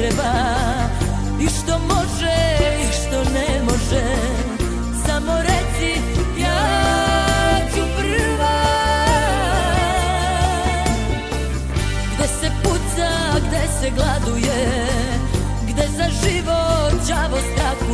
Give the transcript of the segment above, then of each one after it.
treba. I što može i što ne može Samo reci ja ću prva. Gde se puca, gde se gladuje Gde za život đavo strahuje.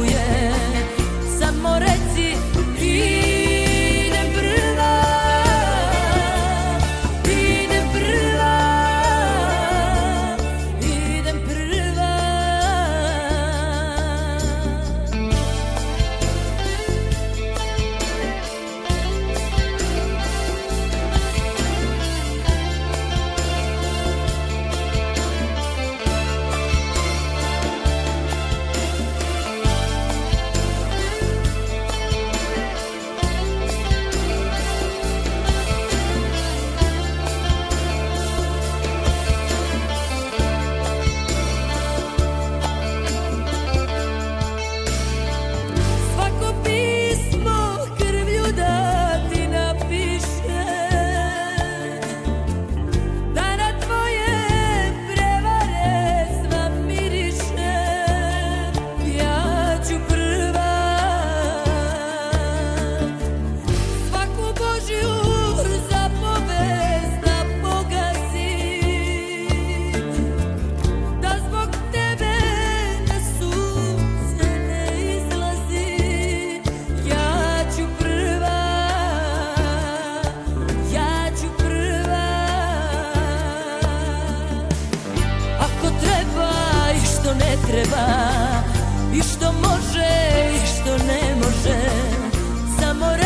treba I što može i što ne može Samo